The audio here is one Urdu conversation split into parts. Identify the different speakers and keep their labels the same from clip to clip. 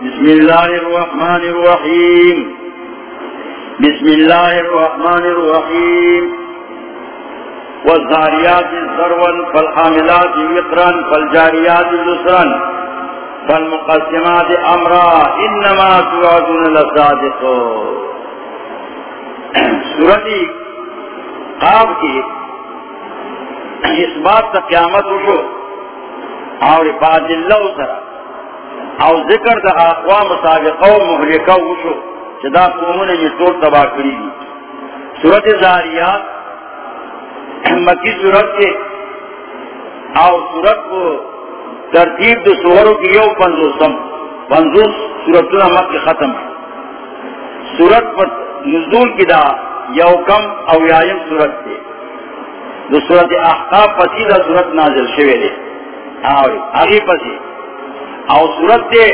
Speaker 1: بسم الله الرحمن الرحيم. بسم الله الرحمن الرحيم. والزاريات ذروا فالحاملات وقرا فالجاريات يسرا فالمقسمات امرا انما توعدون لصادق سورت قاب کی اس بات تا قیامت وشو اور بعد اللہ سرا. او ذکر دا اقوام سابقہ و محرکہ وشو چدا قومون یہ طور تباہ کری دی. سورت زاریات مکی سورت کے، او سورت کو ترتیب دو سوروں کی یو پنزوسم، پنزوس سورتنا مکی ختم سورت پر نزول کی دا یو کم او یایم سورت تے دو سورت احقاب پسی دا سورت نازل شوے دے۔ آوری آگی پسی۔ او سورت تے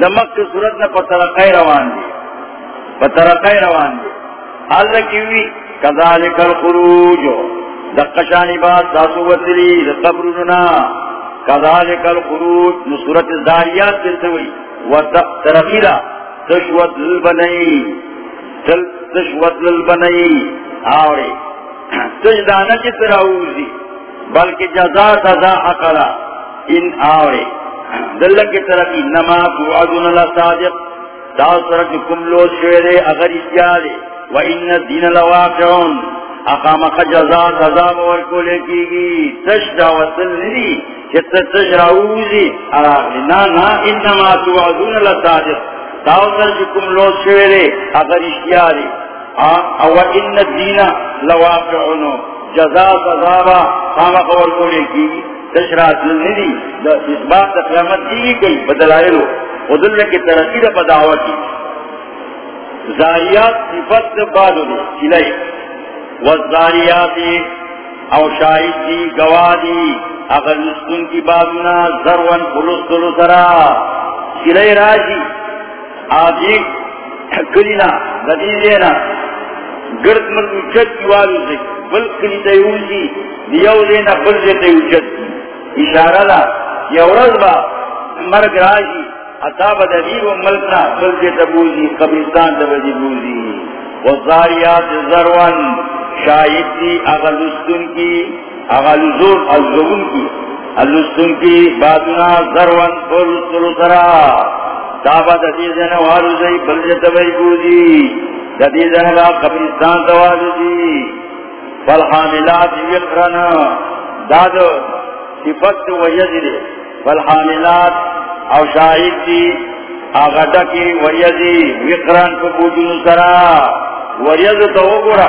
Speaker 1: دمک کے سورت نا پترقائی روان دے۔ پترقائی روان دے۔ اللہ کیوی کذالک الخروج۔ دقشانی بات ساسو وطلی دقبرنا کذالک الخروج نصورت الزاریات دلتوی وترقیلا تشوت للبنئی تشوت للبنئی آوری۔ تجدانا کی تراؤزی بلکہ جزا تزا اقلا۔ ان آوری۔ دلک کی طرف انما توعدون اللہ صادق دا تاثرک کم لوز شوئے اگر اتیالے وَإِنَّ الدِّينَ لَوَاقِعُونَ۔ اقامق جزا سزا مورکو لے کی گی۔ تشجا وصل ندی چت تشراؤزی اراغلنا نا نا، انما توعدون لصادق تاوزر جکم لوز شوئے اگر اشتیاری او ان الدین لواقعون۔ جزا سزا خامق ورکو لے کی گی۔ تشرات ندی اس بات قیامت کی گی کئی بدلائلو ودلنے کی ترقی دا بدعوتی زاریات صفت بالو دے چلائی والزاریات او شاہد دی گوادی اگر نسکن کی بابنا ذروان خلص دلو سرا۔ چلائی راجی آجی کلینا ندیدینا گرد مرد اچت کی والو سے بل کلی تیوزی دیو دینا بل دیتا اچت اشارہ دا یو رضبا مرگ راجی اتاب دبیر و ملکنا بلد تبوزی قبرستان تبوزی بوزی. وزاریات ذروان شاہد کی اغلستن کی اغلزور الزون کی. الزون کی بادنا ذروان فلسل سرا. تابا ددیزن والوزی بلد تبوزی بوزی. ددیزن با قبرستان تبوزی فالحاملات یقرنا دادو صفت و یزر فالحاملات جی۔ او شاہد کی آغا جی۔ کی وریزی وقران کو بوجن سرا۔ وریز تو گورا۔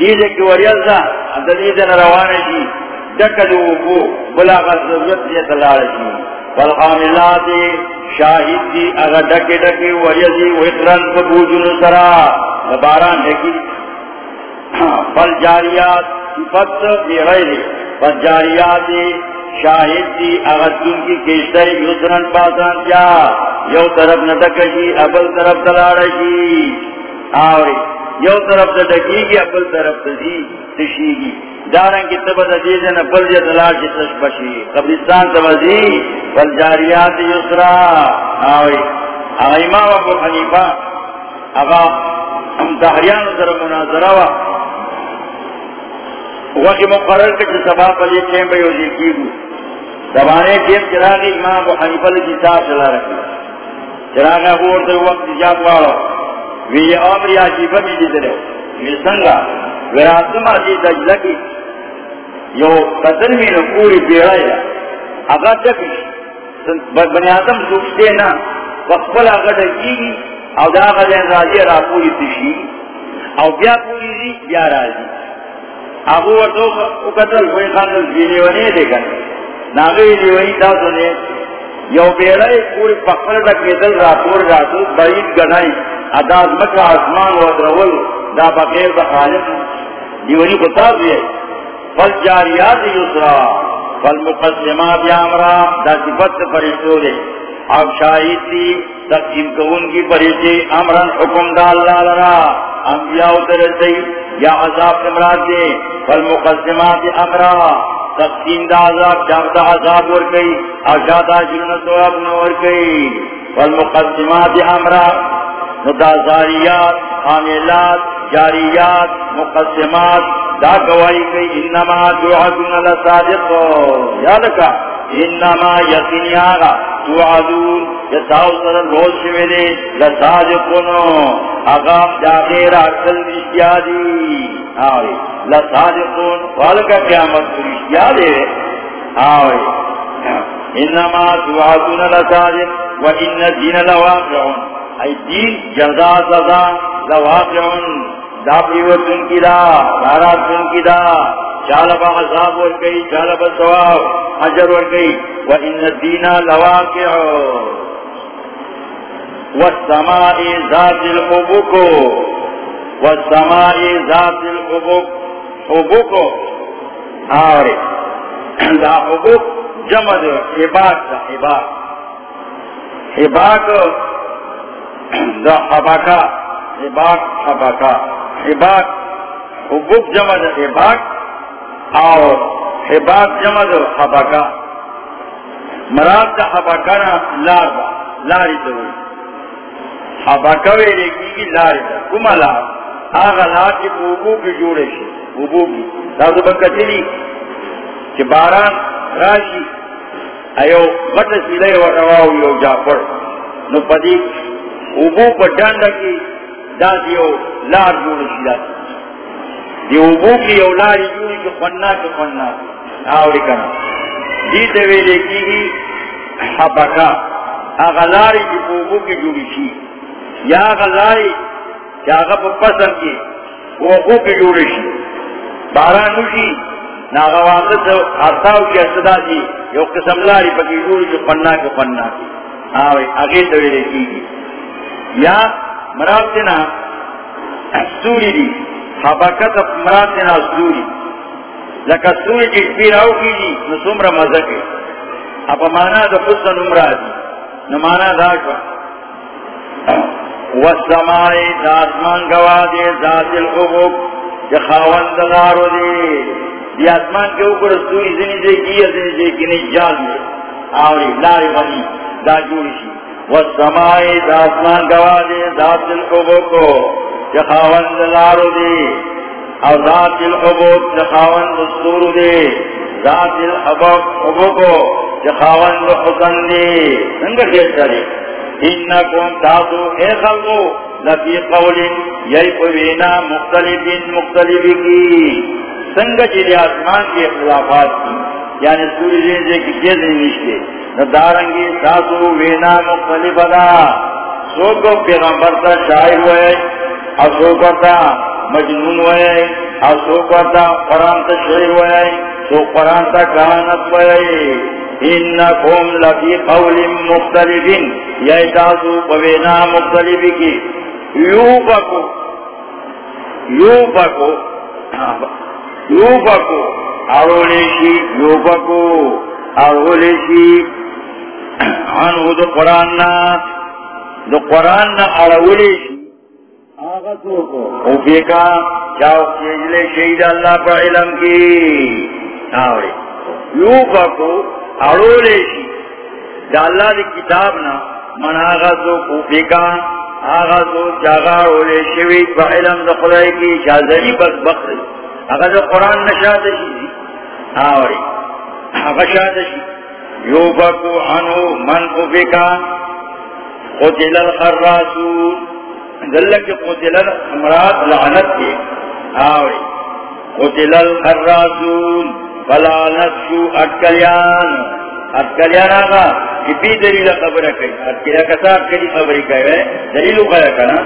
Speaker 1: دیدے کی وریز دا دیدے روانے کی دکدو کو بلا غزوت یہ تلال کی جی۔ والحاملات شاہد کی آغا ڈکی ڈکی وریزی وقران کو بوجن سرا۔ باران ڈکی فل جاریات صفت بغیر فل شاہد دی اغدن کی کشتر یسرن پاسان کیا، یو طرف ندکشی ابل طرف تلارشی آوری، یو طرف تدکی گی ابل طرف تزی تشی گی دارن کی تبت دیزن ابل جا جی تلارشی تشبشی قبرستان تبزی فالجاریات یسرا آوری اغا امام ابو حنیفہ اغا ہم تحریان در مناظرہ وا۔ وقت مقرر کچھ سبا پلی چین بے وزیر کی گو زبانے چین چراغی امام ابو حنیفہ لکی صاحب چلا رکھا چراغا بور در وقت جاب وارو وی عمر عجیبہ بھی دیتے رہو وی سنگا وراسم عزیز اجلکی یو قدر میں نکوری بیڑائی اگا چکش بنی آدم سوچتے نا، وقت وقبل اگا ڈکی۔ گی او دا آگا غزین راضی را پوری تشی۔ او بیا پوری دی، بیا راضی۔ ابو ورتو او قتل کوئی خاندل جینے ونی دے گا ناغوی دیونی تاسو نے یو بیرائی پوری پخفل تک میدل راپور راتو بعید گنائی اداز مکہ آسمان و ادرول دا بغیر دا خالق دیونی کو تاسو ہے فل جاریات یسرا فل مقسمات یامرا، دا صفت پریشو دے اب شاہد دی تقسیم کون کی پریشی امرن حکم دا اللہ لرا. انبیاء اترسی یا عذاب امراد دے فالمقسمات امرا تقسیم دا عذاب چاہتا عذاب ور گئی اور چاہتا جنہ سواب نور گئی والمقدمات امرا ندا حاملات، جاریات مقدمات دا گواہی گئی انما دعاتنا لصادق یاد کا انما یقینی آگا توعدون جتاو سر روز شویدے، لصادقونو۔ اگام جاغیر اکل رشتیا دی آوے. لصادقون. والکا قیامت رشتیا دے. آوے. انما توعدون لصادق و ان دین لواقعون. ای دین جزا سزا لواقعون. دا پریوتن کی دا. داراتن کی دا. عذاب ورکی حجر ورکی و ان والسماء ذات الحبوک والسماء ذات الحبوک حبوک آوری. دا حبوک جمع دا حباک دا حباک. حباک. دا حباکا. حباک حباکا. حباک حبوک جمع دا حباک اور حباب جمع دو حبکا مراد دا حبکا نا لار با. لاری دوئی حبکا ویلے کی گی لاری دا کما لار آغا لار کی اوبو کی جوڑے شی اوبو کی دادو بکتی لی چی باران راشی ایو غٹ سیلے و رواو یو جا پر نو پدی اوبو پر جاندہ کی دا دیو لار جوڑے شی دا دی اوبو کی اولاری جوڑی کی خوننا کی خوننا آوری کنا دی دویلے کی گی حبکا اغلاری کی اوبو کی جوڑی شی یا اغلاری چا اغب پسر کی اوبو کی جوڑی شی۔ بارانو شی ناغواقت حرطاو کی اصدا دی یو قسم لاری پکی جوڑی کی خوننا کی خوننا کی۔ آوری اگے دویلے کی گی۔ یا مرابتنا سوری دی، حبکت مراد دینا سوری۔ لکا سوری جی پیر آو کی جی نسومر مزکی اپا مانا دا خصن امراد نمانا دا شوا۔ والسمائی دا اسمان گوا دے ذات الحبوب جا دلارو دے دی اسمان کے اوپر سوری زنی دے کی زنی دے کی نہیں جال دے. آوری، لاری غنی دا جوڑی شی. والسمائی دا اسمان گوا دے ذات الحبوب کو جخاون دلارو دے او ذات الحبوب جخاون دستور دے. ذات الحبوب حبوبو جخاون دخصن دے. ننگر دیر چلے انکم تاسو اے خلقو، لفی قول یئی پوینا مختلف مختلف کی سنگ جلی آسمان کی اختلافات کی یعنی سوری رینجے کی جیز نہیں نشتے ندارنگی تاسو وینا مختلف دا. سو کو پیغمبر تا شاعر ہوئے اسو کرتا مجنون ہوئے اسو کرتا قرآن تا شعر ہوئے سو قرآن تا کہانت ہوئے. انکم لفی قول مختلفین یہ تاسو پوینا مختلف کی یو بکو یو بکو یو بکو ارولیشی یو بکو ارولیشی عنو دو قرآن نا دو قرآن نا ارولیشی کا جاؤ چیجلے شہید اللہ پر علم کی. آوری یو کو اڑو لے دا اللہ دی کتاب نا من آغا سو کوفی کا، آغا سو جاگا اولے شوی پر علم دا خدای کی شازری بس بخری آغا دا قرآن نشاد شی۔ آوری۔ آغا شاد شی۔ یو کو عنو من کوفی کا۔ قتل الخراسون۔ دلک کے قتلن امراض لعنت کے آوری۔ قتلن الراسون فلعنت شو اٹکلیان اٹکلیان آگا کہ دلیل خبر کئی. اٹکلیان خبری کئی ہے دلیلو خیر کنا؟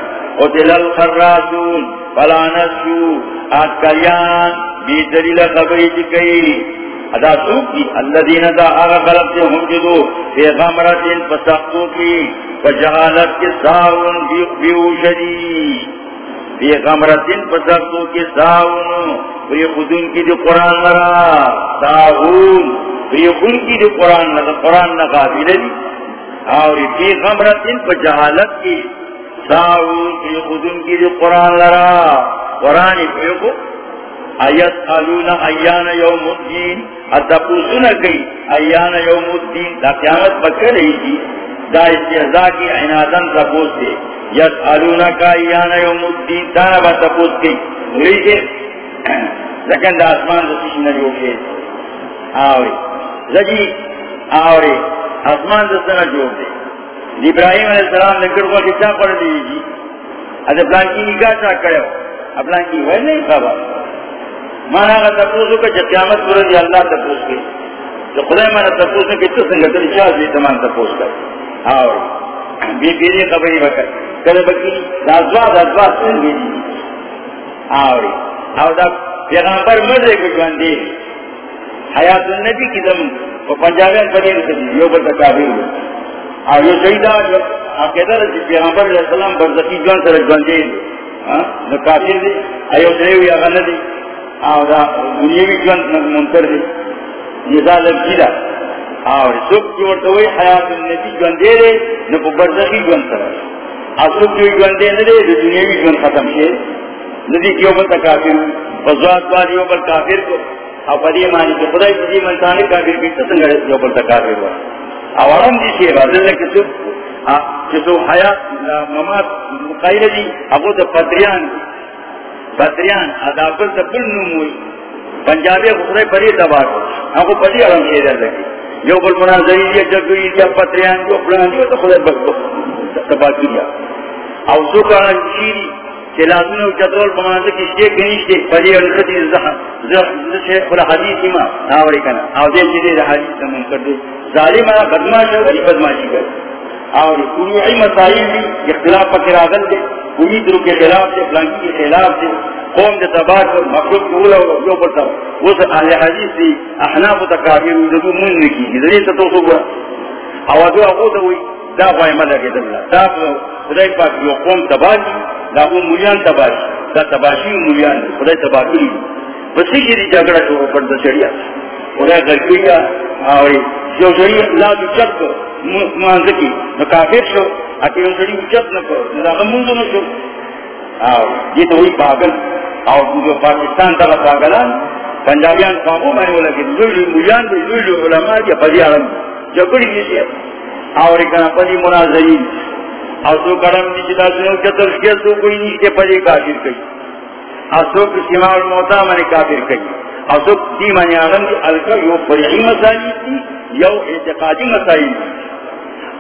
Speaker 1: شو اٹکلیان دلیل خبری جی کئی. ادا دا سے ہم جی جدو غمرت کی. فجہالت کے بیوشدی. فی غمرت پسختو کی ساون فی خودن کی جو قرآن لرا ساون فی خون کی جو قرآن لرا قرآن نقابل دی اور فی غمرت پجہالت کی ساون فی خودن کی جو قرآن لرا قرآن فی خود ایت آلون ایان یوم الدین۔ حتی اتپوسن کئی؟ ایان یوم الدین۔ دا قیامت بکر رہی جی۔ تھی دا استعزا کی عنادن تپوس دے یت آلون کا ایان یوم الدین، دانا با تپوس کئی گری کے لیکن دا آسمان دا سیشن جو کے. آوری. زجی، آوری. آسمان دا سنہ جو دے ابراہیم علیہ السلام نے کروا کتنا پڑھ دی جی. ادھر پلان کی نگاہ چاہ کرے ہو. اپلان کی وہ نہیں خبر مانا کا تپوسو کا جب قیامت پر دی اللہ تپوس کے تو خدا مانا تپوس میں کتنے سنگتر چاہ دی تمام تپوس کر۔ آور بی بی بیری خبری بکر کل بکی دازواد ازواد سن بیری آوری آور دا پیغامبر مرد کو جوان دے حیات النبی کی دم وہ پنجابیان پدیر سبی یو بلتا کافر ہوئی۔ اور یہ شہیدہ جو عقیدہ رسی پیغمبر علیہ السلام برزقی جوان سر جوان دے ہاں؟ کافر دے ایو سرے ہوئی اغنہ دے اور دا دنیاوی جوان منتر دے یہ دا لفظی دا اور سب کی ورطوئی حیات النبی جوان دے دے نپو برزقی جوان سر اور سب کی جوان دے دے دے دنیاوی جوان ختم شے. ندی کیوں بلتا کافر بزوات والیوں پر کافر کو. اور پدی مانی کہ خدای پدی منتانی کافر بھی تسنگر جو بلتا کافر ہوا. اورم دی شی بدل کہ تو کہ تو حیات، ممات مقایل دی ابو تو پدریان پدریان ادابل تبل نموی پنجابی خسرے پری تباہ کو۔ ابو پدی علم شی دے لگی جو بل مناظری دی جگوی دی پدریان جو پلان دی تو خدا بک تباہ کیا او سو کان شیری چلازن چترول پمانز کی شے گنیش دے پدی الخدی زہ زہ شیخ الحدیث ما ناوری کنا۔ او دے جدی حدیث منکر دے۔ ظالم بدماش ہے بدماشی کر اور فروعی مسائل بھی اختلاف پر راغل دے۔ کوئی درو کے خلاف سے فلانکی کے خلاف سے قوم دے تباہ کر، مخلوق کو اولا جو پڑتا وہ سے اہل حدیث دی، احناف و تکابیر ردو من نکی ذریعے سے تو سو گوا اوازو اقو دا ہوئی، دا خواہ مدہ کے دلہ دا خدای پاک جو قوم تباہ کی، دا وہ مولیان تباہ دا تباشی مولیان خدای تباہ کی بسی کی جگڑا جی شروع پر دا چڑیا خدای گرکویا آوری جو جڑی لا دی چت مان کی۔ کافر شو، اکی جڑی چت نہ کو۔ نہ ہمون نہ شو۔ او یہ تو ہی پاگل۔ او جو پاکستان تا پاگلان پنجابیان قوم میں ولا کہ جو مجان جو جو علماء یہ پدی عالم جو کڑی یہ اور کنا پدی مناظرین۔ او تو کرم دی جدا سنو چتر کے تو کوئی نہیں پدی کافر کئی اسو کی سیما الموتا میں کافر کئی اسو دی معنی عالم دی، الکا یو فرعی مسائل تھی یو اعتقادی مسائل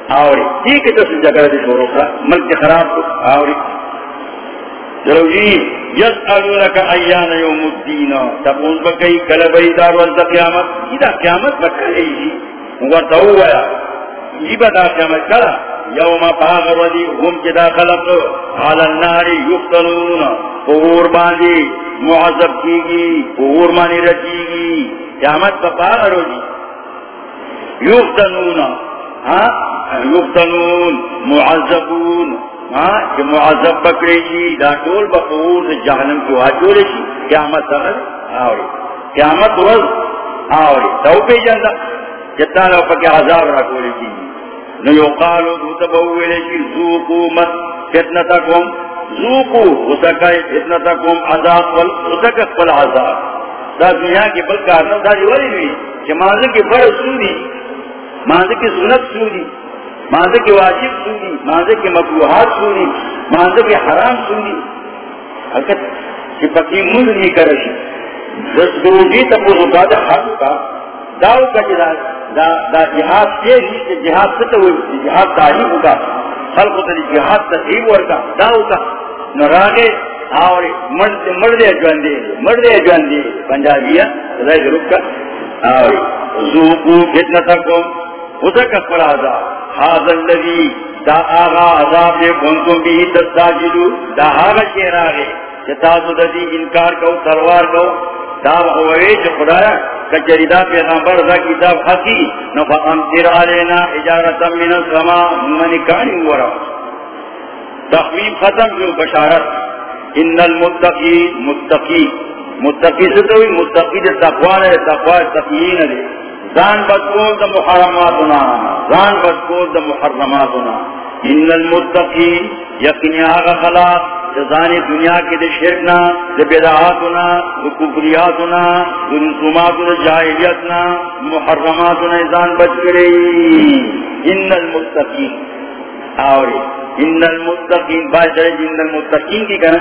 Speaker 1: آوری ٹھیک ہے تو جگہ دے شروع کا، ملک خراب کو۔ آوری چلو جی یس کا ایان یوم الدین. بکئی دار قیامت. یہ قیامت بکئی جی. ورطا ہوا یہ بدا قیامت کرا یوم ہم علی النار یفتنون. معذب کی گی مانی رچی گی قیامت یفتنون. ہاں؟ یفتنون. معذبون. ہاں، کہ معذب بکرے جی دا ٹول بقور جہنم کی واجولے جی قیامت سغل آوری۔ قیامت رض آوری۔ تو پی جندا جتا لو پکی عذاب را کولے جی نو یقالو دوتبوولے جی زوکو مت فتنتکم زوکو اسکا فتنتکم عذاب وال اسکا قل عذاب۔ دا دنیا کی بلکارنو دا دی ولی کہ مانزے کی بڑھ سنی مانزے کی سنت سنی مانزے کی واجب سن سنی مانزے کی مقروحات سن سنی مانزے کی حرام سن سنی۔ حقیقت کہ پکی مند نہیں کرشی۔ دس گروجی تب وہ رکا دا حق کا داو کا جدا دا, دا جہاد سے نہیں جہاد سے تو جہاد تعلیم ہوگا۔ خلق تلی جہاد تصحیب ورکا داو کا۔ نراغے اور مر دے جوان دے مر دے جوان دے پنجابیہ رہ رک کا اور ذوقو فتنتکم اتک پر عذاب حاضر الذی دا آغا عذاب دے کنتم بھی تستاجلو دا آغا چیر آگے چتاسو دا دی انکار کو تروار کو، دا ہوئے چھ خدایا کچری دا پیغمبر دا کتاب حقی نفا امتر علینا اجارتا من السماء منی کانی ورا۔ تخویب ختم جو بشارت۔ ان المتقی، متقی متقی ستوی، متقی دے تقوان ہے تقوان تقیین دے۔ زان بدکول دا محرماتنا، زان بدکول دا محرماتنا. ان المتقی یقینی آغا خلاق جزانی دنیا کی دے شرکنا دے بیدعاتنا دے کفریاتنا دے رسوماتنا، جاہلیتنا، محرماتنا ایزان بچ کرے. ان المتقین، آوری، ان المتقین بائی سرے جن جی المتقین کی کہنا.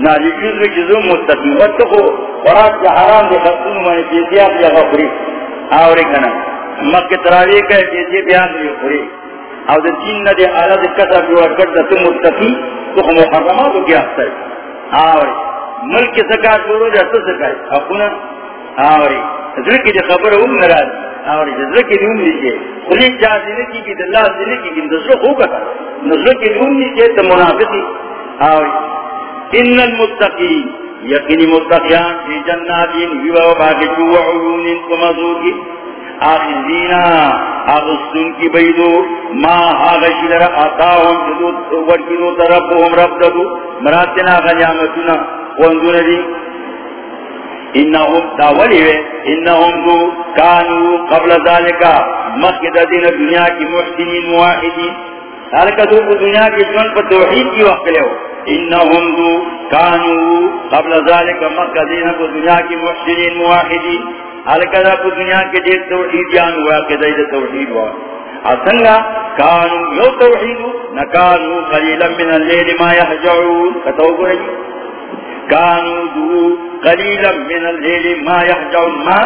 Speaker 1: ناری چیز میں چیزوں متقین واتقو قرآن کے حرام دے خطون مانے چیزیات یا غفری. آوری کہنا مکہ تراوی کا چیزی جی جی بیان دے غفری او دا دین نا دے آلہ دے کتا جو اکر دا تم متقی تو ہم محرماتو کی اختر آوری. ملک سکا شروع جا تو سکا اپنا. آوری. ذرکی دے خبر ام نراز آوری. ذرکی دے ام نیچے خلی چاہ دینے کی کی دلہ دینے کی کی نظر خوکا کر نظر کی دے ام نیچے تا منافقی. آوری. ان المتقی یقینی متقیان فی جناتین ویوہ باقی وعیون کمزوکی آخر دینا آغستون کی بیدو، ما آغشی لرا آتاهم جدو ورکیدو تربهم رب ددو. مراتنا غنیامتنا وندون دی. انہم داولی وے، انہم دو کانو قبل ذالکا مخد دین دنیا کی محسنین مواحدین حالکہ دو دنیا کی جن پر توحید کی وقت لے ہو. انہم دو کانو قبل ذالکا مخد دین دنیا کی محسنین مواحدین الکدا کو دنیا کے دیر توحید یان ہوا کہ دید توحید ہوا اسنگا کانو یو توحید نکانو قلیلا من اللیل ما یحجعون. کتو گرے جی؟ کانو دو قلیلا من اللیل ما یحجعون. ما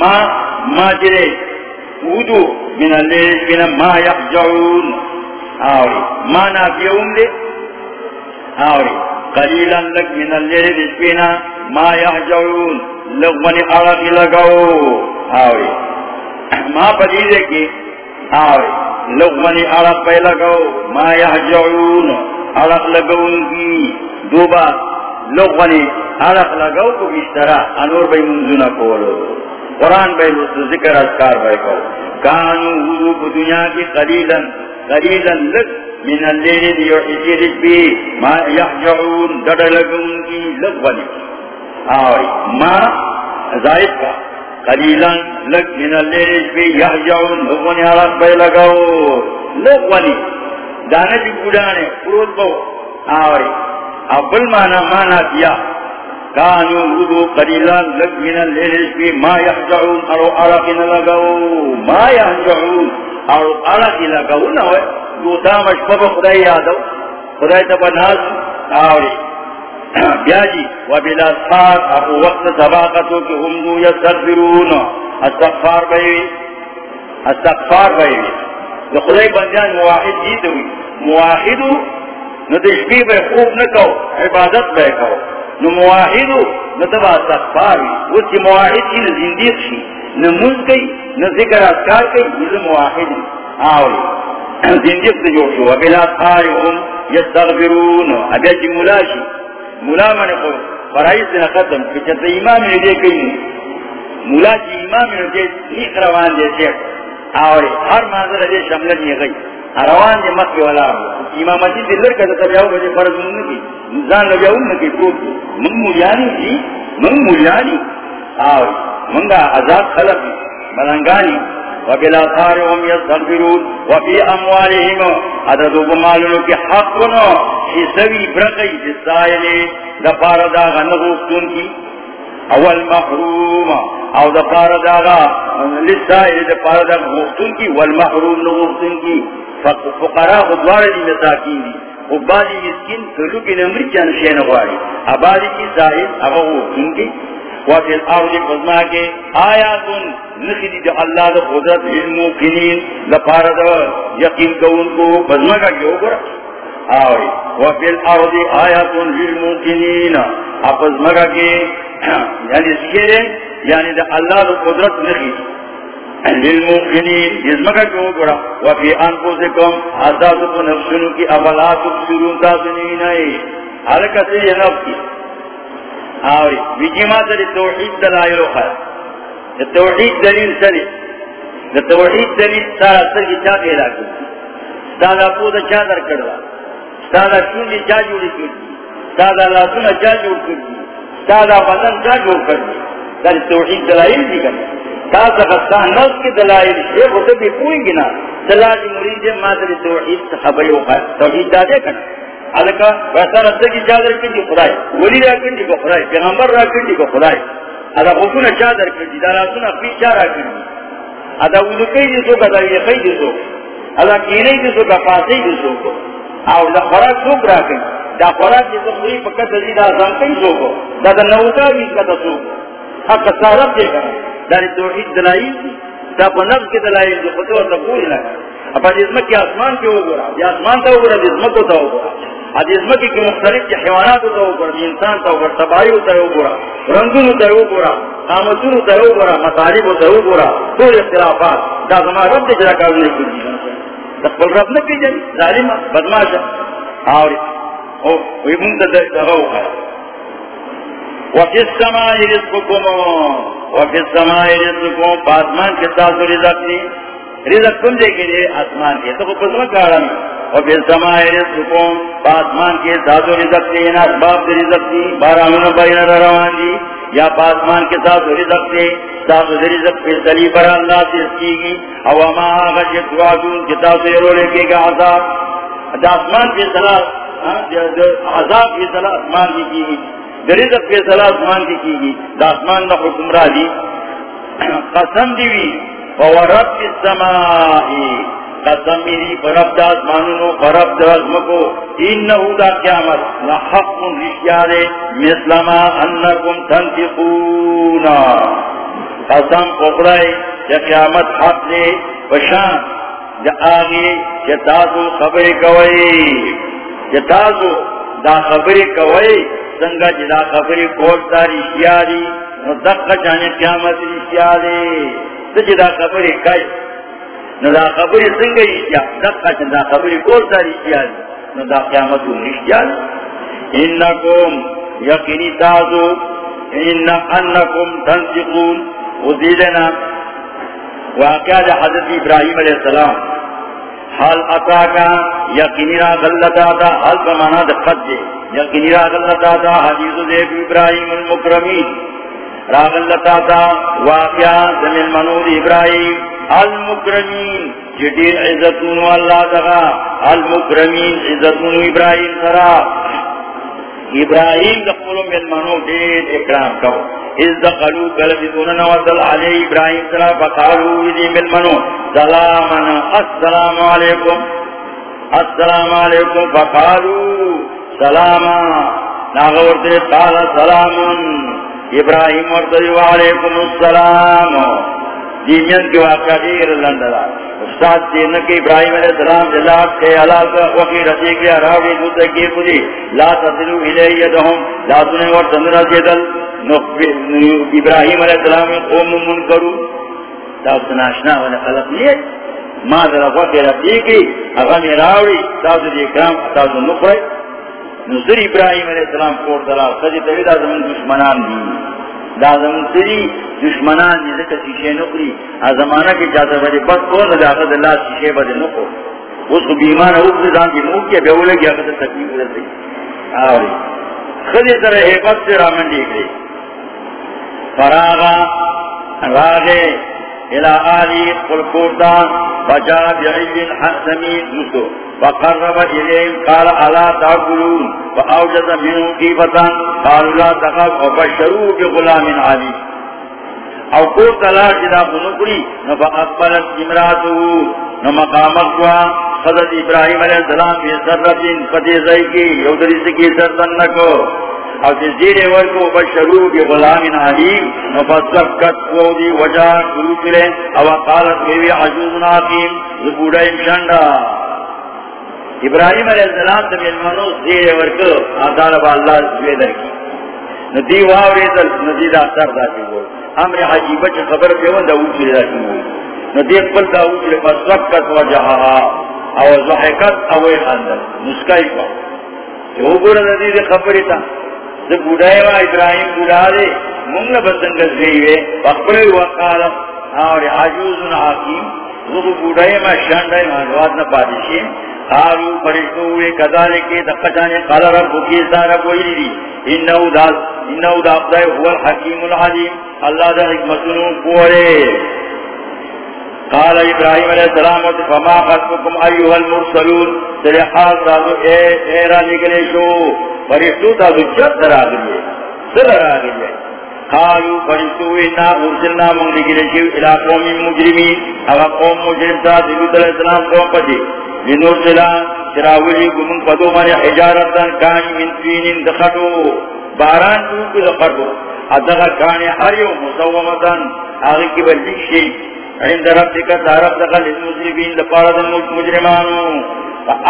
Speaker 1: ما ما جرے. ودو من اللیل ما یحجعون. آوری ما نافیون دے. آوری قلیلا لک من اللیل دشپینا ما یحجعون لغمنی عرقی لگاو آوری ما پدیدے کی آوری لغمنی عرق پہ لگاو ما یحجعون عرق لگاون کی۔ دوبا لغمنی عرق لگاو کو بیشترا انور بی منزونا کولو۔ قرآن بی ذکر اذکار بی کو کانو حضور دنیا کی قلیلا قلیلا لگ من اللیل دیو حجیرش ما یحجعون ڈڑ لگاون کی لغمنی آوری، ما زائد کا. قلیلا لگ من اللیل بی یحجعون لغونی حالات بے لگاو لغونی دانے جی بودانے پروت بو. آوری ابل مانا مانا کیا. کانو ودو قلیلا لگ من اللیل بی ما یحجعون، ارو عرقن لگاو ما اور اڑا یحجعون ارو عرق لگاو نوے دو تامش پب خدای یادو، خدای تبا ناز آوری. بیاجی و بلا سات ابو وقت سباقتو کی ہم دو یستغفرون. استغفار بیوی استغفار بیوی تو خدای بندیان مواحد جیت ہوئی. مواحدو نو تشبیح بے خوب نکو، عبادت بے کو نو مواحدو نو تبا استغفار اس کی مواحد کی نو زندیق شی. نو مز گئی. نو ذکر اذکار گئی نو مواحد آوری زندیق سے جو شو۔ و بلا سات ہم یستغفرون۔ ابیا جی ملاشی مولا من کو فرائض سے ختم کہ جب امام نے دے کہیں مولا جی امام نے دے، نیک روان دے سے اور ہر منظر دے شامل نہیں گئی۔ روان دے مکہ والا۔ امامتی دے لڑکا تو جاؤ مجھے فرض نہیں کی انسان لے جاؤ نہ کہ کو من مولیانی جی من مولیانی۔ اور منگا آزاد خلق ملنگانی وبلا ثارهم يستغفرون وفي اموالهم عدد مالونو کی حقنا کی سوی برقی جسائل دفار داغا نغوستون کی اول محروم او دفار داغا لسائل دفار داغا نغوستون کی والمحروم نغوستون کی فقراء خدوار دی مساکین دی وبادی مسکین کلو کی نمری چانشین غواری ابادی کی سائل اغوستون کی وفي الارض فزما کے آیات نخدی دے اللہ دے قدرت للموقنین لپارا دے یقین کون کو فزما کا کیوں گرا. آوری وفي الارض آیات للموقنین فزما کا کے یعنی سکرے یعنی دے اللہ دے قدرت نخدی للموقنین جزما کا کیوں وفي انفسکم نفسنو کی، افلا تبصرون تاسنین آئی حرکت یہ نفس کی. آوری. ویجیما تری توحید دلائلو خیر. توحید دلیل سری. توحید دلیل سارا سر کی چاہ دے راکی سادا پودا چاہ در کڑوا سادا چونی چاہ جوڑی کردی سادا لاسونا چاہ جوڑ کردی سادا بدن چاہ جوڑ کردی سر توحید دلائل دی کرنا سادا غصان نفس کی دلائل شیخ ہوتا بھی پوئیں گی نا. سلاجی مرید مادر توحید خبری خیر. توحید دا دے الکا ویسا رستے کی چادر کنڈی خدای ولی را کنڈی کو خدای پیغمبر را کنڈی کو خدای ادا خسون چادر کنڈی دا راسون اپنی چا را کنڈی ادا وضو کئی دیسو کا دا یخی دیسو ادا کینی دیسو کا، فاسی دیسو کو او دا خوراک سوک را کنڈی دا خوراک دیسو خوری پکت دی، دا آسان کئی سو کو دا دا نوکا بھی کتا سو کو حق سارب دے کر دا توحید دلائی دا پا نفس کے دلائی جو خطور تا پوری لگا اپا جسمت کی آسمان کے ہو گورا یا آسمان تا ہو گورا جسمت تا ہو گورا۔ جسمت کی مختلف کی حیوانات تا ہو گورا انسان تا ہو گورا تباہی تا ہو گورا رنگون تا ہو گورا قامتون تا ہو گورا مطالب تا ہو گورا تو اختلافات۔ دا زمان رب دے جرا کارنے کی تقبل رب نکی جن ظالم بدماشا آوری۔ او، وی منتا دا ہو گورا وفی السماء رزقكم وفی السماء رزقكم پاسمان کے ساتھ رزق نہیں رزق تم دے کے لیے آسمان کے تو پسما کارن اور پھر سمائے رزقوں پاسمان کے ساتھ رزق دے نا اسباب دے رزق دی بارہمن بین روان دی۔ یا پاسمان کے ساتھ رزق دے ساتھ رزق پہ سلی پر اللہ سے اس کی گی۔ او اما آغا جت وادون کتاب سے رو لے کے گا عذاب۔ آسمان کے صلاح ہاں، عذاب کے صلاح آسمان کی کی گی۔ رزق کے صلاح آسمان کی کی گی۔ دا آسمان نہ حکم را دی قسم دیوی۔ فورب السماء قسم میری فرب دا آسمانونو فرب دا عظمکو انہو دا قیامت. لحق رشیارے مثلما انکم تنتقونا قسم قبرائی جا قیامت حق دے وشان جا آگے جا تازو خبر کوئی. جا تازو دا خبر کوئی، سنگا جا دا خبر کوٹتا رشیاری ندق جانے قیامت رشیارے سجدہ خبری کئی ندا خبری سنگی اشیاء دقا چندہ خبری کول ساری اشیاء ندا قیامتو اشیاء انکم یقینی تازو ان انکم تنسقون وزیلنا واقعہ دا حضرت ابراہیم علیہ السلام. حال اتاکا یقینی را غلطا دا حال بمانا دا خد دے یقینی را غلطا دا حدیث دیب ابراہیم المکرمین. راغل لتا تا واقعا زمین منور ابراہیم المکرمین جدیر عزتون واللہ دغا، المکرمین عزتون ابراہیم سرا. ابراہیم دخلو من منور دید اکرام کو از دخلو قلبتون نوزل علی ابراہیم سرا، فقالو وزی من منور سلامنا السلام علیکم. السلام علیکم، فقالو سلاما. ناغورتے، قال سلامن. ابراہیم اور وعلیکم السلام. جی، دیمین کی واقعہ جی، دیر لندرہ استاد جی، دین کے ابراہیم علیہ السلام جلاب کے علاق وقی رسی کے راوی دوتے کی پوری لا تصلو الیہ دہم لا سنے اور سندرہ جدل ابراہیم علیہ السلام قوم من کرو. تا سناشنا والا خلق لیے. ما در وقی رسی کی اغمی راوی. تاسو دی اکرام تاسو نقرے نصر ابراہیم علیہ السلام کور دلا سجی توی دا زمین دشمنان دی. دا زمین سری دشمنان دی ذکر شیشے نکری. از زمانہ کی جاتا بڑی بس کون دا اخذ اللہ شیشے بڑی نکو. اس کو بیمان اوپر زان کی موک کیا بیولے گیا اخذ تکلیف رسی آوری. خدی طرح حفظ سے رامن دیکھ رہی فراغا، راغے الى آلی قل کورتا فجا بعیل حسنین دوستو فقرب إليهم، قال ألا تأكلون فأوجد منهم كيفة، قالوا لا تخاف، وبشروا بغلام علي او قول تلاش دا خنقري فأقبلت امراته نمقامت وا حضرت ابراہیم علیہ السلام في سرطن فتح زيكي يودري سكي سرطن نکو او تزیر ورکو بشرو بی غلام علیم نفسکت قودی وجہ قلوب لے او قالت بیوی عجوز ناقیم زبوڑا امشنڈا۔ ابراہیم علیہ السلام تم المنو زیر ورکو آدھار با اللہ زویدر کی۔ ندی واوری دل ندی دا سر دا جی سی گو امر حجیبہ چی خبر پیون دا جی اوچی دا سی گو ندی اقبل دا اوچی پس وقت و او زحکت، او خاندر نسکائی پا۔ جو گورا ندی دی خبری تا۔ دا بودائی و ابراہیم بودا دے منگ بندنگ زیوے وقبل وقالا اور عجوز حاکیم وہ بودائی ما شاندائی مانواد نا پادشیم قالو فرشتو ہوئے کذالے کے دقشانے قال رب کی سارا کوئی لی انہو دا انہو دا افضائی هو الحکیم العلیم اللہ دا حکمتنو پورے قال ابراہیم علیہ السلام، فما خطبكم ایوہ المرسلون؟ سلحاظ رازو اے اے را نگلے شو فرشتو تازو جد را گلے سر را گلے قالو فرشتو اینا ارسلنا من نگلے شو الى قوم مجرمین اگا قوم مجرم تا، دلوت علیہ السلام قوم پتی لنور سلام چراولی گمن پدو من حجارتن کانی من توینین دخطو باران تو دخطو ادغا کانی حریو مصومتن آگی کی بلدک عند ربك تعرف دخل المسلمين لپارد المجرمانو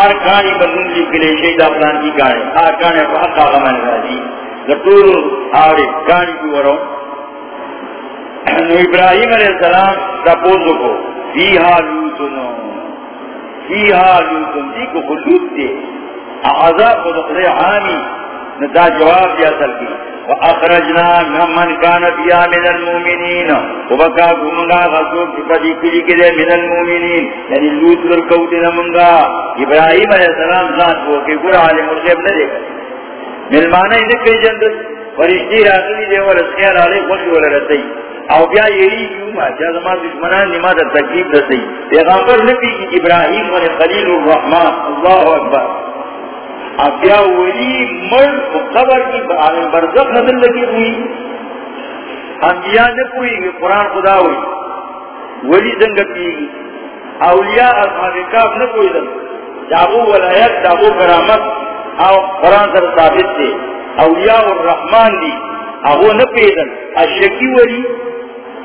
Speaker 1: ارکانی بندن لی کلی شید اپلان کی کانی ارکانی فحق آغا من راضی لطول آوری کانی کی ورو نو ابراہیم علیہ السلام تپوزو کو فیہا لوتنو فیہا لوتن. دی کو خلوت دے عذاب کو دخل حامی. نتا جواب دیا سل کی. واخرجنا من كان فيها من المؤمنين وبكى غمنا غزوك فدي كلي كده من المؤمنين يعني یعنی لوط للكوت نمنگا ابراهيم عليه السلام ذات هو کہ گور عالم الغيب نہ دیکھا ملمانہ ہی نکلی جندر فرشتی راقلی دے والا خیر علیہ خوشی والا رسی او بیا یہی یوں ما چاہ زمان دشمنان نما در تکلیف رسی پیغامبر نبی کی ابراہیم و خلیل الرحمن. اللہ اکبر. ابیا ولی جی؟ مرد قبر کی عالم برزخ نظر لگی ہوئی۔ انبیاء نے کوئی کہ قرآن خدا ہوئی۔ ولی دنگتی اولیاء اصحاب کاف نہ کوئی دن جاغو ولایت جاغو کرامت۔ او قرآن سر ثابت تھے اولیاء الرحمن دی۔ اگو نہ پیدن اشکی ولی۔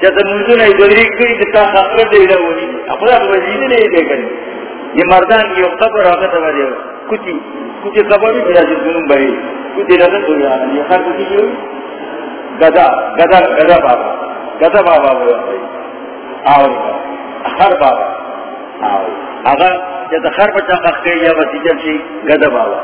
Speaker 1: جب منزون ایدوری کئی دکا خاصر دے لے ولی۔ اپنا وزید نے دے کر یہ مردان کی قبر آقا تبا کچھ کچھ خبر بھی جی ظلم بھائی کچھ رضا ہو جانا یہ ہر کسی جو گدا گدا گدا بابا گدا بابا ہوا بھائی آؤ ہر بابا آؤ اگر جب ہر بچہ کھے یا بسی جب سی گدا بابا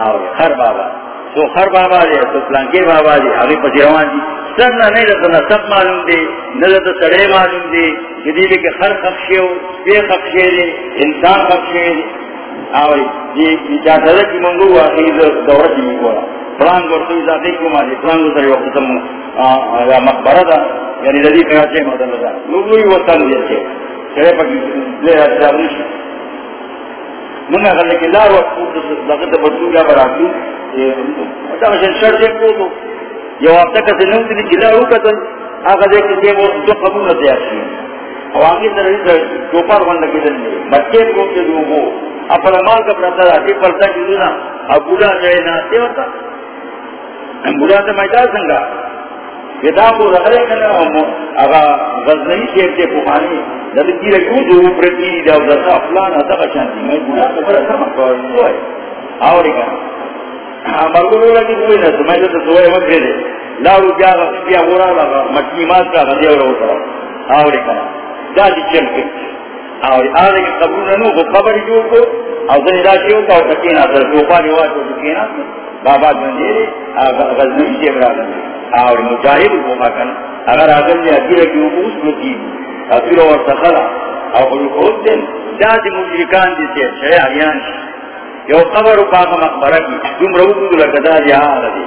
Speaker 1: آؤ ہر بابا تو ہر بابا دے تو پلانکے بابا دے ابھی پتی روان جی سب نہ نہیں رکھنا سب معلوم دے نہ تو سڑے معلوم دے جدید کے ہر خفشے ہو بے خفشے دے انسان خفشے دے آوری جی, جی، جاتا کی منگو واقعی دورت جی مگولا پلان گورتو ذاتی کو مالی پلان گورتو وقت سمو مقبرہ دا یعنی لدی کراچے مدل دا لوگوی وطن دیتے چرے پاکی لے حساب نشو منگا خلے کی لار وقت پورت لغت بطول براکی اتا مشن شر دے کو تو۔ یو آپ کسی نوتی دی ہو کتل آگا دیکھ کہ وہ جو قبول تیار کی عوامی طرح جو بند کی دن بچے کو کے دو اپنا مال کا پرتا راتی پرتا کی دونا اب بوڑا جائے ناستے ہوتا بوڑا سے میتا سنگا کتاب کو رکھے کرنا اگا غزنی شیر کے پخانی لدکی رکھو جو پرتی جاو دسا افلان حتا کا شانتی میں بوڑا سے بڑا سمک کرو ہے آوری کنا مرگو لولا کی کوئی نسو میں تو سوئے مکرے دے لاو جا غفیا غورا لگا مچی مات کا غزی اور ہوتا آوری کنا دا دی چل کے اور آدھے کے قبول ننو کو خبر جو کو اور ذنی راشی ہوتا اور سکینا سر روپا جو آج کو سکینا بابا جنجے غزنی سے برا اور مجاہد کو مکن اگر آدھر نے حقیر کی حقوص کو کی حقیر اور سخلا. اور خلقود دن. جاتی مجرکان دی دیتے شہر حریان یو قبر روپا کا مقبرہ کی. جم رو کو لگتا جہاں آدھا دی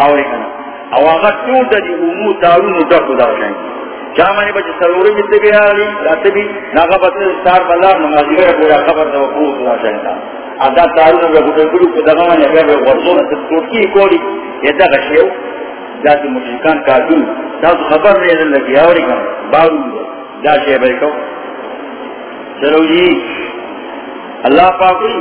Speaker 1: آوری کنا او آغا ٹوٹا دی امو تارون اتر خدا شاہی چامانی بچ سروری جتے بھی آلی لاتے بھی ناغا بطر ستار بلار نمازی گئے پورا خبر دو پور خدا شہنتا آدھا تارون رو گھٹے گلو کو دغمان اگر بے غرصون سے توٹکی کولی یہ دا غشیو جاتی مشرکان کارجون تاس خبر نہیں دل لگی آوری کن۔ بارون دو دا شیع بیکو چلو جی۔ اللہ پاکی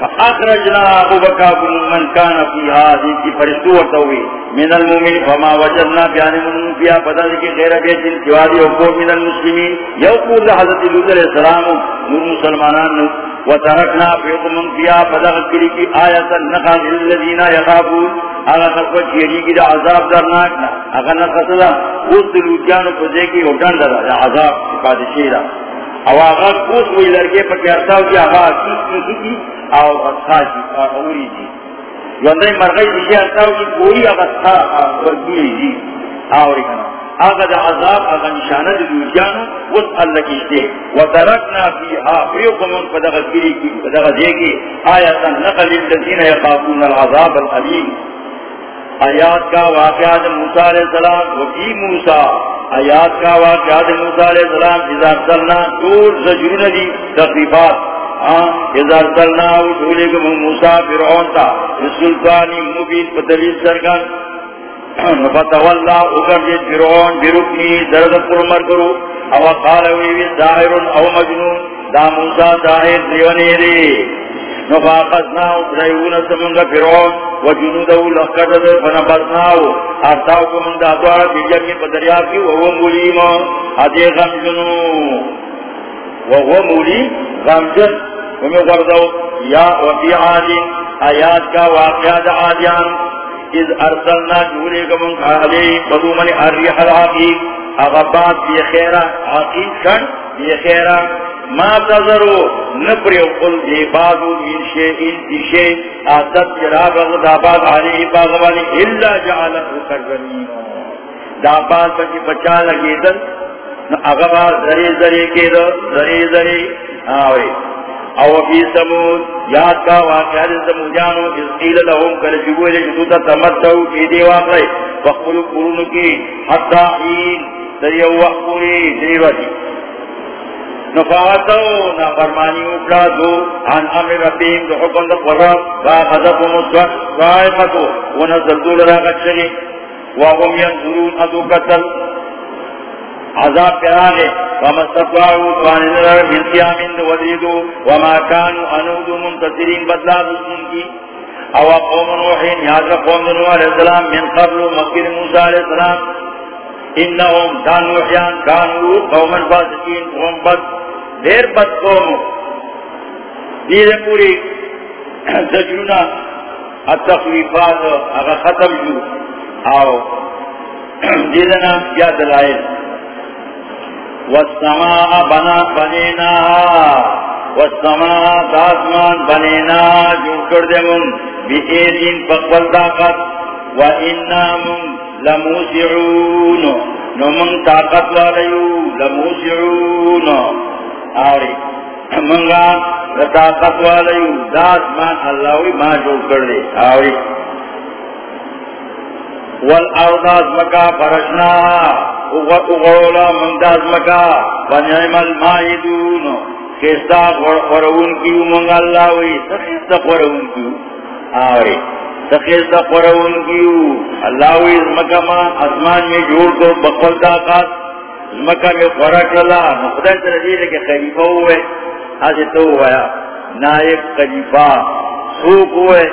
Speaker 1: فاخرجنا ابو بکر من كان في هذه في فرشتو ورتوي من المؤمن فما وجدنا بيان من فيها بدل کی غیر بیت سوادی او من المسلمین یقول حضرت لوط علیہ السلام، نور مسلمانان وترکنا فيكم فيها بدل کی کی آیت نقل الذين يخافون. اگر خلق چیری کی عذاب درناک نہ اگر نہ قصدا اس لوٹیان کو دے کی اٹھان دا عذاب پادشی دا. او آغا کوس وی لرگے پکی ارتاو کی آغا کیس کی کی او خاصی اوری جی یوندر مرغی دیجی ارتاو کی کوئی آغا سا ورگولی جی آوری کنا آغا دا عذاب آغا نشانہ دی دوجانو وس اللہ کی کشتے و درکنا فی آفریو کمون پدغا گری کی پدغا دے کی آیتا نقل اللذین یقابون العذاب العلیم آیات کا واقعات موسیٰ علیہ السلام وفی موسیٰ. آیات کا واقعات موسیٰ علیہ السلام جزا ارسلنا دور زجرون دی تقریبات ہاں، اذا ارسلناو دھولے گا موسیٰ فرعون تا رسولتانی مبین پدلیل سرکن نفتواللہ اگر جید فرعون برکنی درد پرمر کرو، او قالوی وی دائر او مجنون، دا موسیٰ دائر دیونے دے۔ نفاقتناو دائیون سمنگا فرعون و جنودو لقدد فنبتناو ارتاو کمنگ دا دوارا بجمی پدریاب کی وہو ملیم ادے غمجنو وہو ملیم غمجن ہمیں غردو، یا وفی عادی آیات کا واقعہ دا عادیان. اذ ارسلنا جولے کمون علی قدومن الریح العقیق اغبات بی خیرہ عقیق شن بی خیرہ. ما تذرو نپری قل دی بادو من شیئن دی شیئ آتت جراب اغدابات علی باغوانی اللہ جعلت کرزمین دابات بچی بچا لگی دن اغبات زری زری کے دو، زری زری آوئی او فی سمود، یاد کا واقعہ سمودیانو اس قیل لهم کل جبوئے جدوتا تمتعو کی دی واقعی فقلو قرون کی، حتی حین دریو وقوری دیواتی نفاعتو نفرمانی اپلاتو عن امر ربیم، دو حکم دو قرآن با خذب مصوح رائقتو ونزل دول را راقت شری وهم ینظرون ادو قتل. عذاب پیرانے وما استطاعوا فان نظر من قیام ودیدو وما كانوا انودو منتصرین بدلا دسن کی. او قوم نوحین یاد قوم نوح علیہ السلام، من قبل مقیر موسیٰ علیہ السلام. انہم دان نوحیان کانو قوما فاسقین، قوم بد. دیر بد قوم. دیر پوری زجرنا التخلیفات اگر ختم جو او دیدنا یا دلائل. والسماء بنا بنینا والسماء داسمان بنینا جو کردے من. بی ایدین فقبل طاقت. وإنا من لموسعون. نمن طاقت والیو، لموسعون. آوری۔ منگا طاقت والیو داسمان اللہوی ما جو کردے آوری۔ والارض ازمکا فرشناها اغرولا منداز مکا بنعم المائدون خیستا خورون کیو منگ اللہ وی سخیستا خورون کیو۔ آوری۔ سخیستا خورون کیو۔ اللہ وی ازمکا ما ازمان میں جوڑ کو بقل طاقت۔ ازمکا میں خورک اللہ خدای سر دیلے کہ خلیفہ ہوئے آج تو ہوا نائب خلیفہ سوک ہوئے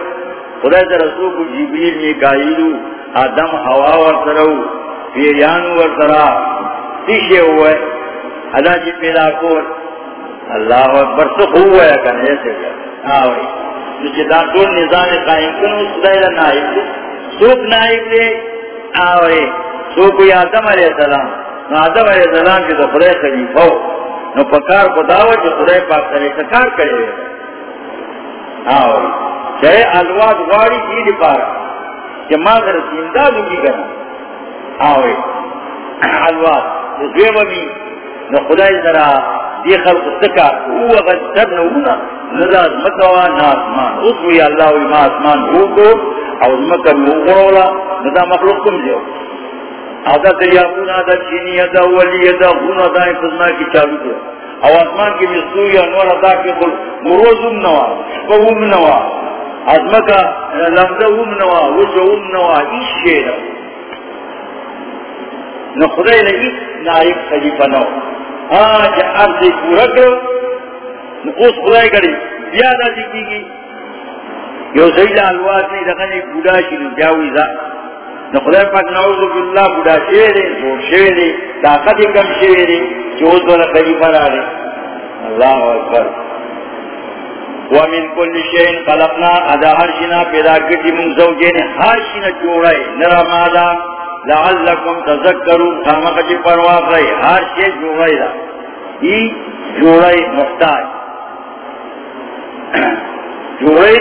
Speaker 1: خدای سر سوک جبریل میں آدم ہوا ورسرہو پیریانو ورطرا تیشے ہوئے، اللہ جی پیدا کور اللہ اکبر سخ ہوئے کن ایسے گیا آوری نوچے دانتون نظام قائم کنو سدائلہ نائب دے ہاں سوک نائب دے آوری سوکو آدم علیہ السلام۔ نو آدم علیہ السلام کی تو خدای خلیفہ ہو نو پکار کو دعوت جو خدای پاک کرے سکار کرے آوری چاہے الواد غاری دیلی پارا کہ ماں در سیندازو کی کرنا آوے حلوات دوے ومی نو خدای ذرا دی خلق سکا او اگر سب نونا نزاز مکوا نا آسمان اس وی اللہ وی ما آسمان ہو کو او مکر مو غرولا ندا مخلوق کم دیو آدھا دریابونا دا چینی دا ولی دا غونا دا انفزنا کی چالو کرو او آسمان کی مستوی انوار دا کی قل مروزم نوا شپوم نوا آزمکا لمدوم نوا وجوم نوا ایش شیرہ نو خدای لگی نائب خلیفہ نو۔ آج عرضی پورا کرو، نو اس خدای کری، زیادہ سکی گی یو زیل الواز نہیں دخلی بودا شنو جاوی ذا نو پاک نعوذ باللہ بڑا بودا شویرے زور شویرے طاقت کم شویرے چوز والا خلیفہ را لے اللہ اکبر. ومن کل شئین خلقنا، ادا ہر شنا پیدا کتی من زوجین، ہر شنا جوڑے نرا مادا، لعلکم تذکرو خامق جی پرواز رہی ہر شے جوڑائی دا یہ جوڑائی محتاج. جوڑائی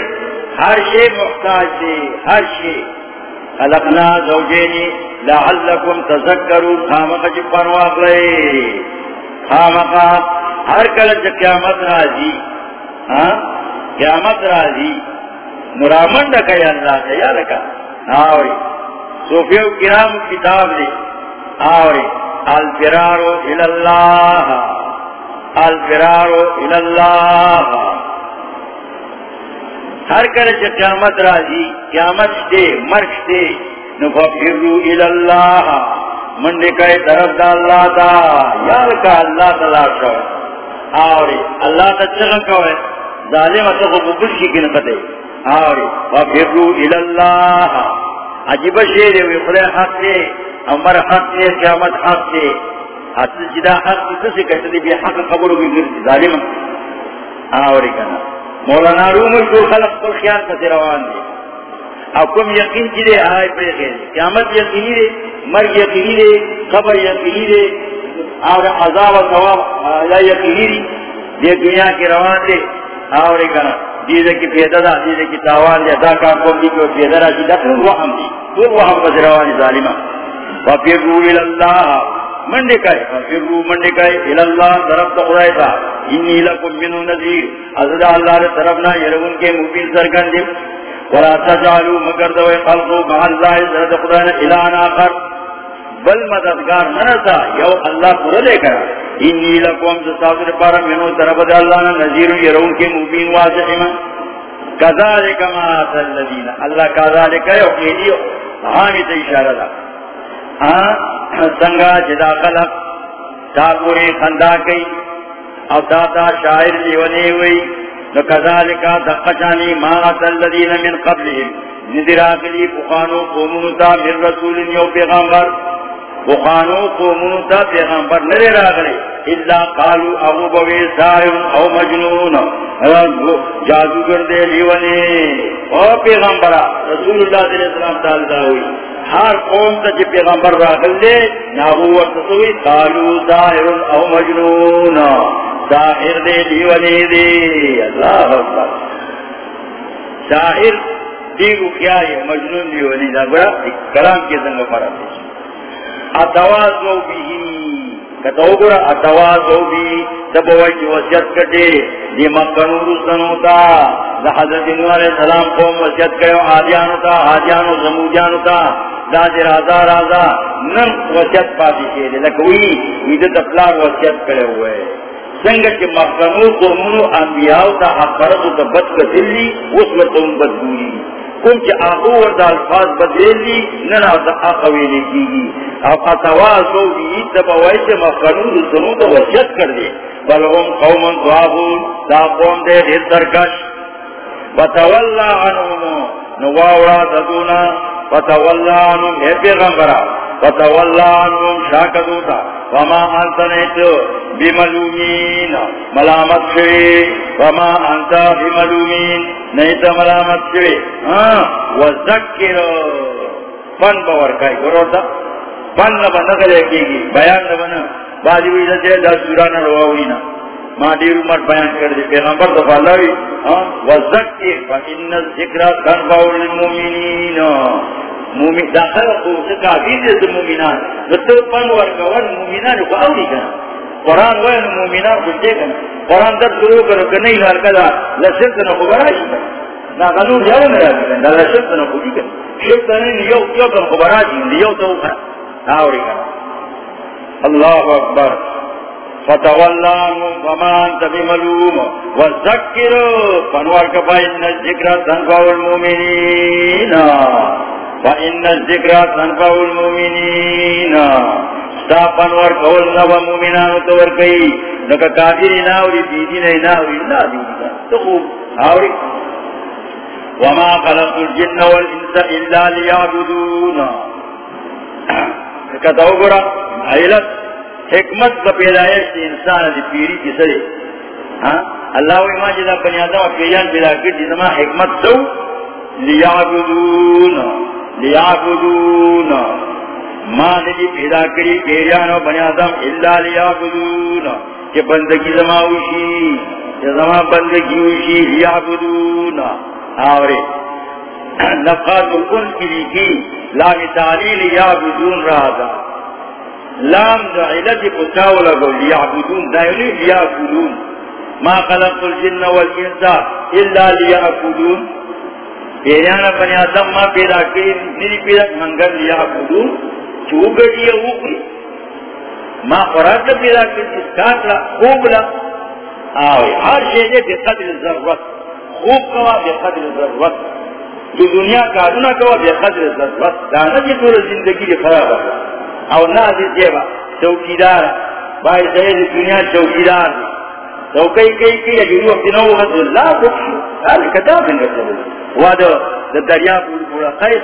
Speaker 1: ہر شے محتاج دے ہر شے خلقنا زوجینی لعلکم تذکرو خامق جی پرواز رہی خامق ہر کلچ قیامت راجی ہاں؟ قیامت راجی مرامن رکھا یا اللہ کا یا رکھا؟ ناوئی صوفیو کرام کتاب لی آوری۔ الفرارو الاللہ۔ الفرارو الاللہ۔ ہر کر قیامت راضی، قیامت دے مرک دے نفرو اللہ منڈے کا طرف دا اللہ دا یار کا اللہ تلاش ہے اور اللہ تچھا کوئے ظالم اتقو بکل کی کنقتے اور وفرو اللہ عجیب شیر وی خدا حق دے امر حق دے، قیامت حق دے۔ حق جدا حق دے، کسی کہتے دے بھی حق قبولو بھی گرد ظالم۔ آوری کنا۔ مولانا روم جو خلق پر خیال کسی روان دے اکم یقین کی دے آئے پر خیر قیامت یقینی دے، مرگ یقینی دے، قبر یقینی دے، اور عذاب و ثواب یقینی دے دے دنیا کی روان دے آوری کنا دیدے کی پیدا دا دیدے کی تاوان دے. دا کام کو دی کو پیدا را جی. دی دا کن وحم دی. دور وحم پس روان ظالمہ. وفروا الاللہ. منڈے کئے وفروا منڈے کئے الاللہ طرف تو تقرائے تا انی لکم منو نظیر حضرت اللہ نے طرفنا یرون کے مبین سرکن دے ولا تجعلوا مگر دوئے خلقو مع اللہ حضرت خداینا الان آخر. بل مددگار منسا یو اللہ پورا لے کر. انی لکم ستاثر پارا منو طرف دے اللہ نا نظیر یرون کے مبین واضح من کذالک ما آتا اللذین اللہ کذالک یو قیدیو حامی تا اشارہ دا سنگا جدا خلق، دا پوری خندا کئی، او دادا شاعر لیونے ہوئی، نو کذالکا دقشانی ما آتا اللذین من قبلهم ندر آقلی بخانو قومونتا من رسول یو پیغمبر بخانو قومونتا پیغامبر ندر آقلی اللہ قالو ابو بوی سائر او مجنون۔ جادوگر دے لیونے۔ او پیغامبرہ رسول اللہ صلی اللہ علیہ وسلم تعالی ہوئی۔ ہر قوم تا جی پیغمبر راغل دے نابوت قالو ظاہر او مجنون۔ ظاہر دے دیونے دے۔ اللہ اکبر۔ ظاہر دیگو کیا ہے؟ مجنون دیونے دا بڑا کلام کے زنگ فرا دے اتوازو بھی کتو گرا اتوازو بھی تب وجہ وسیعت کٹے دی مکنو رسنو تا دا حضرت نوح علیہ السلام قوم وسیعت کرے آدیانو تا آدیانو زمودیانو تا دا دی رازا رازا نم وسیعت پاتی کے لکوئی ویدت اپلار وسیعت کرے ہوئے سنگا چی مکنو قومنو انبیاء تا حق حقرتو تا بد کسلی اس میں تم بدگوری کم چی آخو ورد الفاظ بدلی ننا دا آخویلی کی گی اب اتوازو بھی تبا چی مکنو رسنو دا وسیعت کر دے بلغم قومن دوابون دا قوم دے دیر درکش. فتولا عنهم نواورا ددونا، فتولا عنهم اے پیغمبرہ فتولا عنهم شاکدوتا وما انت نیتو بملومین ملامت شوی وما ملامت پن باورکائی گروتا پن نبا نگلے کی گی. بیان نبا نبا بعضی ویدہ چلے دا سورانا رواوینا ما دیر عمر بیان کر دی پیغمبر دفع اللہوی وزکر فا ان الذکرہ تنفع للمومنین مومن داخل خوص کافی دیت مومنان. دتو پن ورکوان مومنان کو اولی کنا قرآن وین مومنان کو دے کنا قرآن در شروع کرو کنی لارکدا لسلتنا خبراشی کنا نا قانون جاو میرا کنا لسلتنا خودی کنا شکتنین یو یو کم خبراشی یو تو کنا آوری کنا اللہ اکبر. فتولانو فما انت بملوم. وذکر فنوار کفا ان تنفع المومنین فإن تنفع کول مومنانو کئی ناوری ناوری دیدی تو خوب آوری وما خلق الجن والانس الا ليعبدون۔ گرا حکمت کا پیدایش انسان دی؟ پیری کی سرے ہاں اللہ و ایمان جدا بنی پیجان پیدا کر دی زمان حکمت سو لیعبدون لیعبدون ما دی پیدا کری پیجان و بنی آدم اللہ لیعبدون کہ بندگی زمان وشی کہ زمان بندگی وشی لیعبدون آورے. نفقات الکن کی لیکی لام تعلیل یعبدون رہا دا لام دا علت پتاو لگو لیعبدون دا یعنی لیعبدون ما خلق الجن والانسا الا لیعبدون پیریانا بنی آدم ما پیدا کری، نری پیدا منگر لیا لیعبدون چوگا دیا اوکری ما قرآن پیدا کری اسکات لا، خوب لا. آوی ہر شیدے بقدر ضرورت، خوب کوا بے قدر ضرورت. جو دنیا کا ادنا کوا بے قدر ضرورت. دانا جی پورا زندگی دی خراب ہے. او نا دی جیبا چوکیدار بائی سید دنیا چوکیدار تو کئی کئی کئی اگر وقت نو وقت اللہ بکشو. حال کتاب ان رسول وادو دا دریا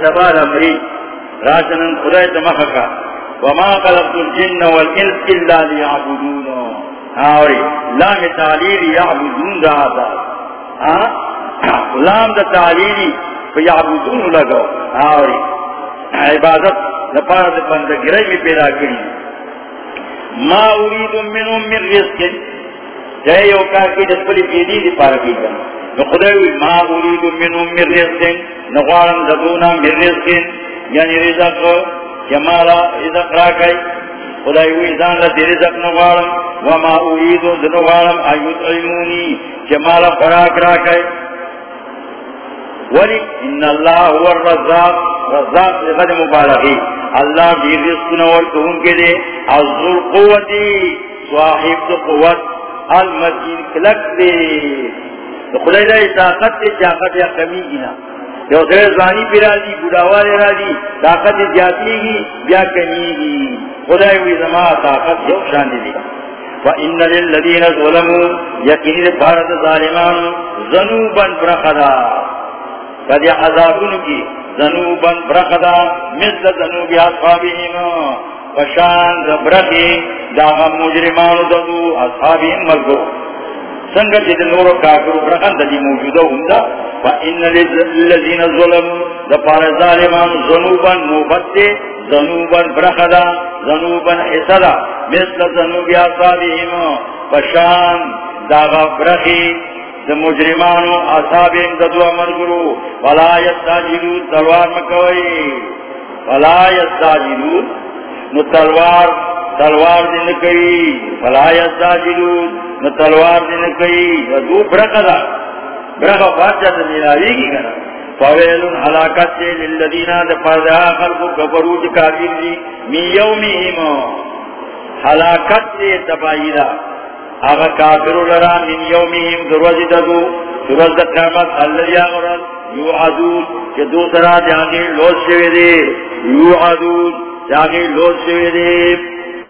Speaker 1: سبال امری راشنن خدای تمخکا وما خلقت الجن والانس الا ليعبدون. آوری لام تعلیل یعبدون دا آزاد. لام دا تعلیلی فیعبدون لگو آوری عبادت لپارد بندگرائی میں پیدا کری ما اريد منهم من رزق. جائے یو کاکی جس پلی پیدی دی پارا کی کنا خدای ما اريد منهم من رزق نغوارم دبونا من رزق یعنی رزق جمالا رزق راکای. خدای وی زان لدی رزق نغوارم. وما اريد نغوارم ایوت علمونی جمالا فراک راکای. ولی ان اللہ هو الرزاق. رزاق لغد مبالغی. اللہ بھی رزق نور کون کے دے عزر قوتی، صاحب قوت. المدین کلک دے خدای دا طاقت دے طاقت یا کمی گینا جو سر زانی پی راضی بڑاوالے راضی طاقت جاتی گی بیا کمی گی خدای وی زما طاقت یو شان دے فإن للذین ظلموا یقین بھارت ظالمان ذنوبا برخدا کدی عذابون کی ذنوبا برخدا مثل ذنوب اصحابهم. فشان برخی داغا مجرمان ددو اصحابهم ملکو سنگا چید نورو کافر برخن دلی موجودا ہوندا فإن للذین ظلموا دپار ظالمان ذنوبا نوبت ذنوبا برخدا ذنوبا حسدا، مثل ذنوب اصحابهم فشان داغا برخی مجرمانو اصابین ددو مرگرو. فلا یستاجلو تلوار مکوئی. فلا یستاجلو نو تلوار تلوار دن کئی فلا یستاجلو نو تلوار دن کئی دو برقا برقا فاتحہ دنیلاوی کی کنا فویلن حلاکت سے للذین دا فردہا خلقو کفرو جکافر دی می یومیم حلاکت سے تبایدہ آغا کافر لرا من یومی یومیم دروزی ددو دروز دا قیمت اللہ یا غرد یو عدود کہ دو سرا جاگی لوز شوی دے یو عدود جاگی لوز شوی دے